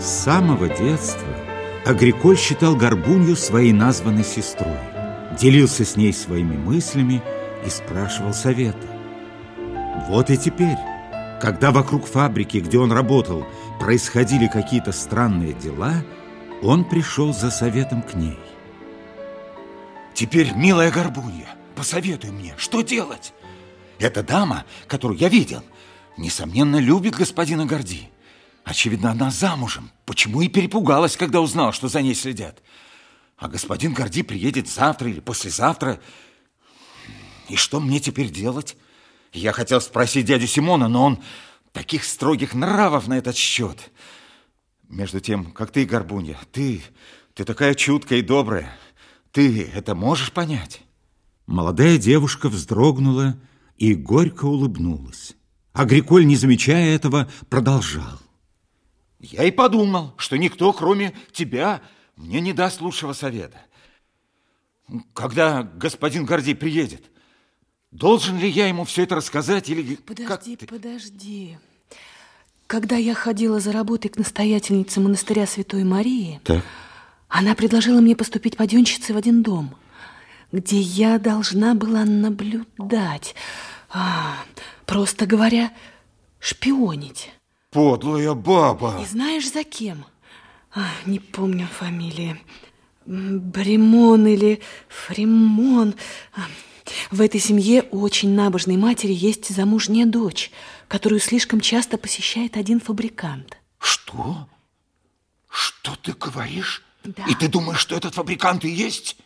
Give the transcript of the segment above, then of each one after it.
самого детства Агриколь считал Горбунью своей названной сестрой, делился с ней своими мыслями и спрашивал совета. Вот и теперь, когда вокруг фабрики, где он работал, происходили какие-то странные дела, он пришел за советом к ней. Теперь, милая Горбунья, посоветуй мне, что делать? Эта дама, которую я видел, несомненно, любит господина Горди. Очевидно, она замужем. Почему и перепугалась, когда узнала, что за ней следят? А господин Горди приедет завтра или послезавтра. И что мне теперь делать? Я хотел спросить дядю Симона, но он таких строгих нравов на этот счет. Между тем, как ты, Горбунья, ты, ты такая чуткая и добрая. Ты это можешь понять? Молодая девушка вздрогнула и горько улыбнулась. Агриколь, не замечая этого, продолжал. Я и подумал, что никто, кроме тебя, мне не даст лучшего совета. Когда господин Гордей приедет, должен ли я ему все это рассказать или... Подожди, как подожди. Когда я ходила за работой к настоятельнице монастыря Святой Марии, так. она предложила мне поступить паденщицей в один дом, где я должна была наблюдать, а, просто говоря, шпионить. Подлая баба. И знаешь, за кем? А, не помню фамилии. Бремон или Фримон. А, в этой семье у очень набожной матери есть замужняя дочь, которую слишком часто посещает один фабрикант. Что? Что ты говоришь? Да. И ты думаешь, что этот фабрикант и есть?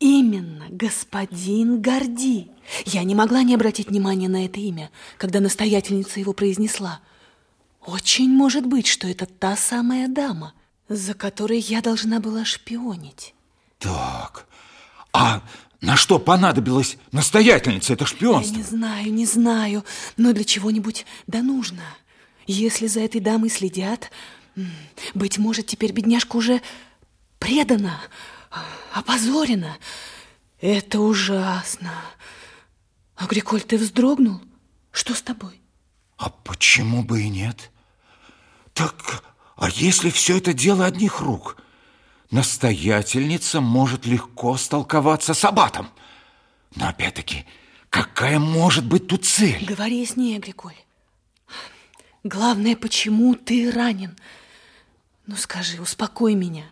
Именно, господин Горди. Я не могла не обратить внимания на это имя, когда настоятельница его произнесла – очень может быть, что это та самая дама, за которой я должна была шпионить. Так, а на что понадобилась настоятельница это шпионство? Я не знаю, не знаю, но для чего-нибудь да нужно. Если за этой дамой следят, быть может, теперь бедняжка уже предана, опозорена. Это ужасно. Агриколь, ты вздрогнул? Что с тобой? А почему бы и нет? Так, а если все это дело одних рук? Настоятельница может легко столковаться с аббатом. Но опять-таки, какая может быть тут цель? Говори с ней, Агриколь. Главное, почему ты ранен? Ну скажи, успокой меня.